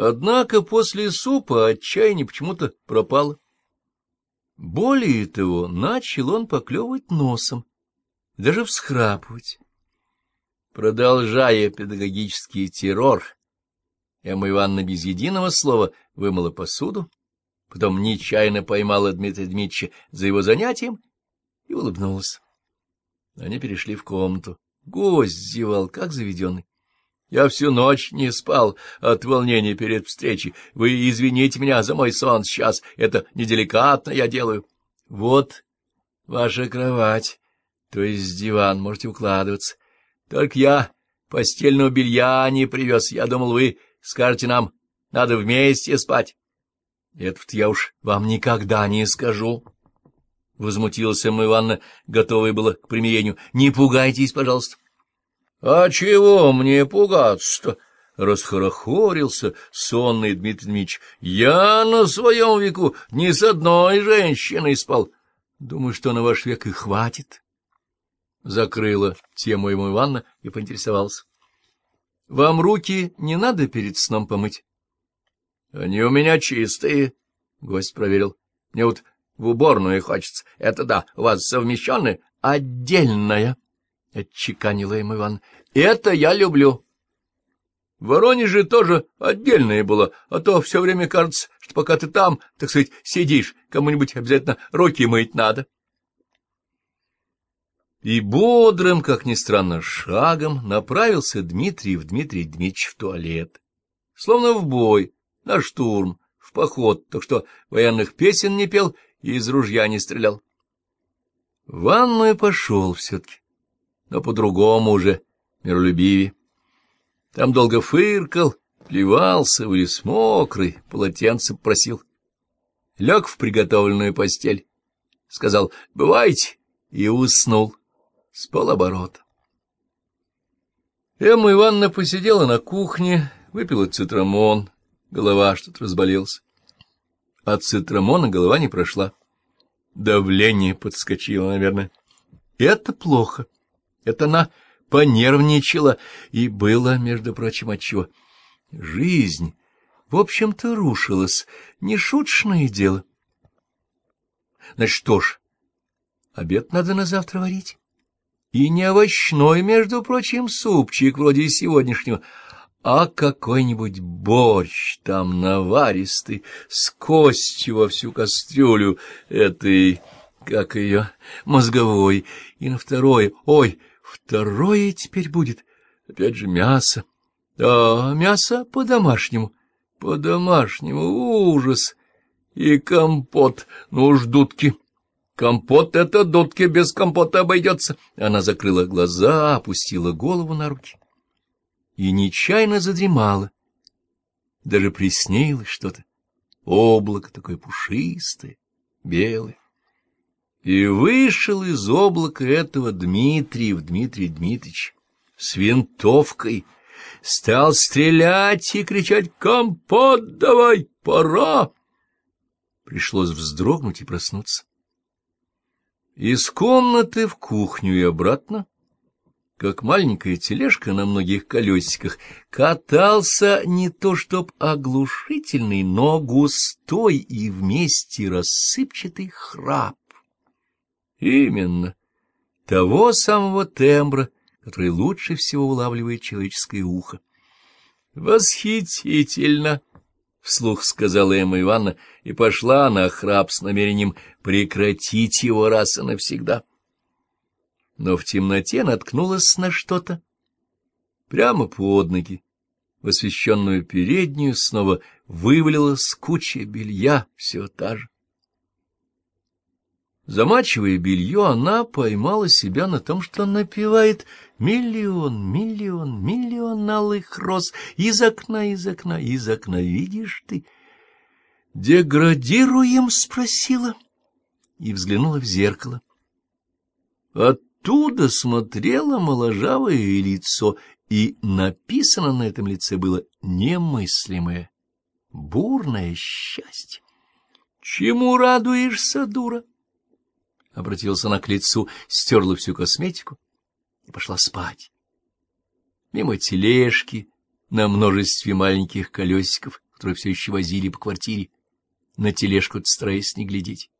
Однако после супа отчаяние почему-то пропало. Более того, начал он поклевывать носом, даже всхрапывать. Продолжая педагогический террор, Эмма Ивановна без единого слова вымыла посуду, потом нечаянно поймала Дмитрия Дмитриевича за его занятием и улыбнулась. Они перешли в комнату. Гость зевал, как заведенный. Я всю ночь не спал от волнения перед встречей. Вы извините меня за мой сон сейчас. Это неделикатно я делаю. Вот ваша кровать, то есть диван, можете укладываться. Только я постельного белья не привез. Я думал, вы скажете нам, надо вместе спать. Это я уж вам никогда не скажу. Возмутилась Эмма Ивановна, готовая была к примирению. Не пугайтесь, пожалуйста. — А чего мне пугаться-то? — расхорохорился сонный Дмитрий Дмитриевич. — Я на своем веку ни с одной женщиной спал. Думаю, что на ваш век и хватит. Закрыла тему ему Ивановна и поинтересовался. — Вам руки не надо перед сном помыть? — Они у меня чистые, — гость проверил. — Мне вот в уборную хочется. Это да, у вас совмещенная? — Отдельная. —— отчеканила им Иван. — Это я люблю. В Воронеже тоже отдельное было, а то все время кажется, что пока ты там, так сказать, сидишь, кому-нибудь обязательно руки мыть надо. И бодрым, как ни странно, шагом направился Дмитрий в Дмитрий Дмитриевич в туалет. Словно в бой, на штурм, в поход, так что военных песен не пел и из ружья не стрелял. В ванную пошел все-таки но по-другому уже, миролюбивее. Там долго фыркал, плевался, вылез мокрый, полотенце просил. Лег в приготовленную постель, сказал «бывайте» и уснул с полоборота. Эмма Ивановна посидела на кухне, выпила цитрамон, голова что-то разболелась. От цитрамона голова не прошла. Давление подскочило, наверное. Это плохо. Это она понервничала, и было, между прочим, отчего. Жизнь, в общем-то, рушилась, нешуточное дело. Значит, что ж, обед надо на завтра варить. И не овощной, между прочим, супчик вроде сегодняшнего, а какой-нибудь борщ там наваристый, с костью во всю кастрюлю этой, как ее, мозговой, и на второе, ой, Второе теперь будет. Опять же мясо. Да, мясо по-домашнему. По-домашнему. Ужас. И компот. Ну уж дудки. Компот — это дудки, без компота обойдется. Она закрыла глаза, опустила голову на руки. И нечаянно задремала. Даже приснилось что-то. Облако такое пушистое, белое. И вышел из облака этого Дмитриев Дмитрий Дмитриевич с винтовкой, стал стрелять и кричать «Компот давай, пора!» Пришлось вздрогнуть и проснуться. Из комнаты в кухню и обратно, как маленькая тележка на многих колесиках, катался не то чтоб оглушительный, но густой и вместе рассыпчатый храп. Именно. Того самого тембра, который лучше всего улавливает человеческое ухо. «Восхитительно!» — вслух сказала Эмма Ивановна, и пошла на храп с намерением прекратить его раз и навсегда. Но в темноте наткнулась на что-то. Прямо под ноги, в освещенную переднюю, снова вывалилась куча белья, все та же. Замачивая белье, она поймала себя на том, что напевает «Миллион, миллион, миллион алых роз из окна, из окна, из окна, видишь ты?» «Деградируем?» — спросила и взглянула в зеркало. Оттуда смотрело моложавое лицо, и написано на этом лице было немыслимое, бурное счастье. «Чему радуешься, дура?» Обратилась она к лицу, стерла всю косметику и пошла спать. Мимо тележки, на множестве маленьких колесиков, которые все еще возили по квартире, на тележку стараясь не глядеть.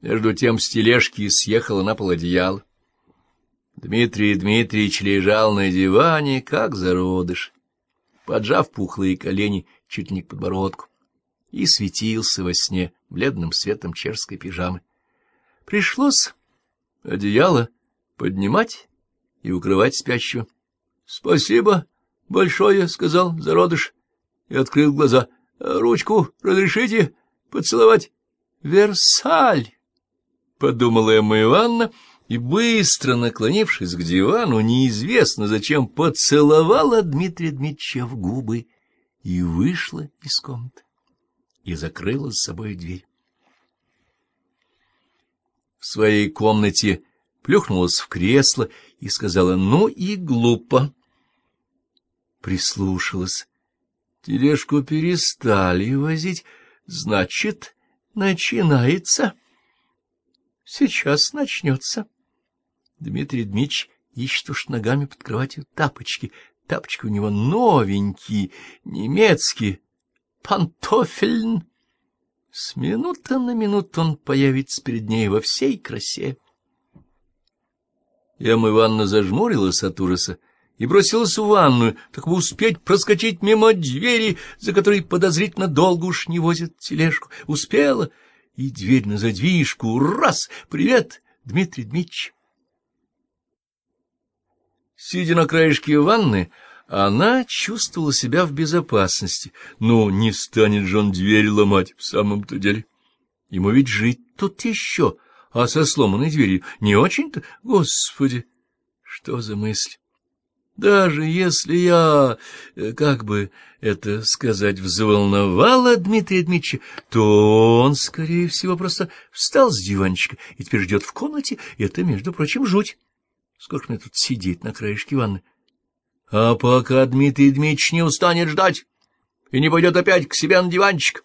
Между тем с тележки съехала на пол одеяло. Дмитрий Дмитриевич лежал на диване, как зародыш, поджав пухлые колени чуть не к подбородку, и светился во сне бледным светом чешской пижамы. Пришлось одеяло поднимать и укрывать спящего. — Спасибо большое, — сказал зародыш и открыл глаза. — Ручку разрешите поцеловать? — Версаль! — подумала Эмма Ивановна, и, быстро наклонившись к дивану, неизвестно зачем поцеловала Дмитрия Дмитриевича в губы и вышла из комнаты и закрыла с собой дверь. В своей комнате плюхнулась в кресло и сказала «Ну и глупо». Прислушалась. Тележку перестали возить, значит, начинается. Сейчас начнется. Дмитрий Дмитриевич ищет уж ногами под кроватью тапочки. Тапочки у него новенькие, немецкие, пантофельн. С минуты на минуту он появится перед ней во всей красе. Эмма Ивановна зажмурилась от ужаса и бросилась в ванную, так бы успеть проскочить мимо двери, за которой подозрительно долго уж не возят тележку. Успела, и дверь на задвижку. Раз! Привет, Дмитрий Дмитриевич! Сидя на краешке ванны, она чувствовала себя в безопасности. Но не станет же он дверь ломать в самом-то деле. Ему ведь жить тут еще, а со сломанной дверью не очень-то... Господи, что за мысль! Даже если я, э, как бы это сказать, взволновала Дмитрия Дмитриевича, то он, скорее всего, просто встал с диванчика и теперь ждет в комнате, и это, между прочим, жуть. Сколько мне тут сидеть на краешке ванны? А пока Дмитрий Дмитриевич не устанет ждать и не пойдет опять к себе на диванчик.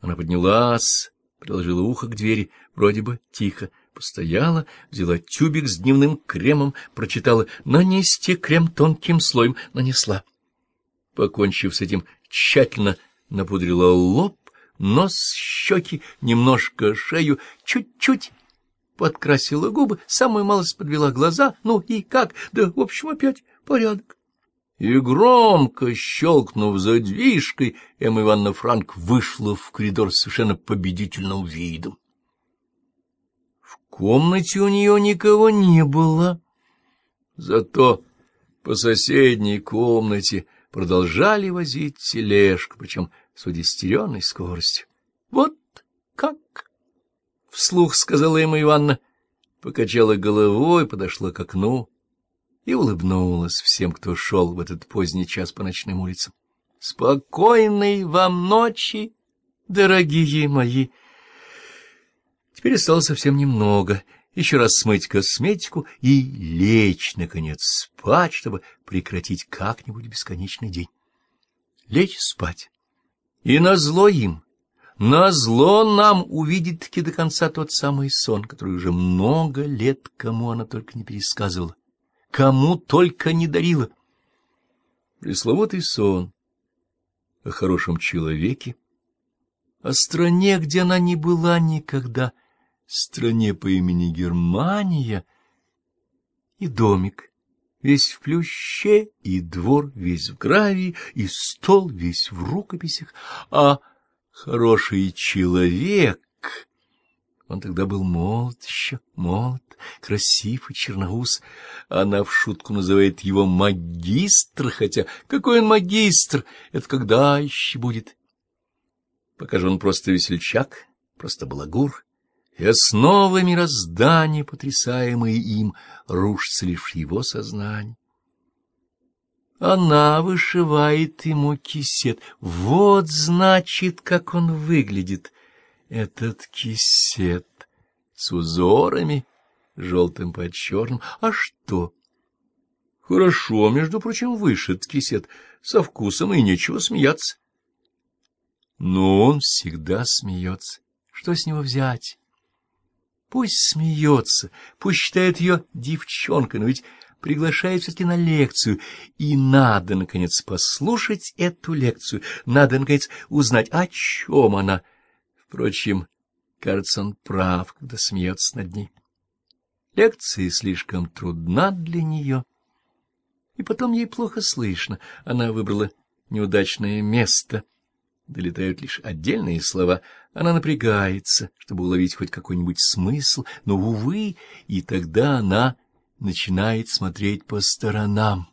Она поднялась, приложила ухо к двери, вроде бы тихо, постояла, взяла тюбик с дневным кремом, прочитала «нанести крем тонким слоем», нанесла. Покончив с этим, тщательно напудрила лоб, нос, щеки, немножко шею, чуть-чуть подкрасила губы, самую малость подвела глаза, ну и как, да, в общем, опять порядок. И громко щелкнув задвижкой, Эмма Ивановна Франк вышла в коридор с совершенно победительным видом. В комнате у нее никого не было. Зато по соседней комнате продолжали возить тележку, причем с удестеренной скоростью. — Вот как! — вслух сказала Эмма Ивановна, покачала головой, подошла к окну и улыбнулась всем, кто шел в этот поздний час по ночным улицам. — Спокойной вам ночи, дорогие мои! Теперь осталось совсем немного. Еще раз смыть косметику и лечь, наконец, спать, чтобы прекратить как-нибудь бесконечный день. Лечь спать. И назло им, назло нам увидеть таки до конца тот самый сон, который уже много лет кому она только не пересказывала кому только не дарила. Пресловутый сон о хорошем человеке, о стране, где она не была никогда, стране по имени Германия, и домик, весь в плюще, и двор весь в гравии, и стол весь в рукописях, а хороший человек он тогда был молод еще, молод, красив и черноус. Она в шутку называет его магистр, хотя какой он магистр? Это когда еще будет? Пока же он просто весельчак, просто балагур, и основы мироздания, потрясаемые им, рушатся лишь его сознании. Она вышивает ему кисет. Вот, значит, как он выглядит этот кисет с узорами, желтым под черным. А что? Хорошо, между прочим, вышит кисет, со вкусом, и нечего смеяться. Но он всегда смеется. Что с него взять? Пусть смеется, пусть считает ее девчонкой, но ведь приглашает все-таки на лекцию, и надо, наконец, послушать эту лекцию, надо, наконец, узнать, о чем она. Впрочем, кажется, он прав, когда смеется над ней. Лекция слишком трудна для нее, и потом ей плохо слышно. Она выбрала неудачное место — долетают лишь отдельные слова, она напрягается, чтобы уловить хоть какой-нибудь смысл, но, увы, и тогда она начинает смотреть по сторонам.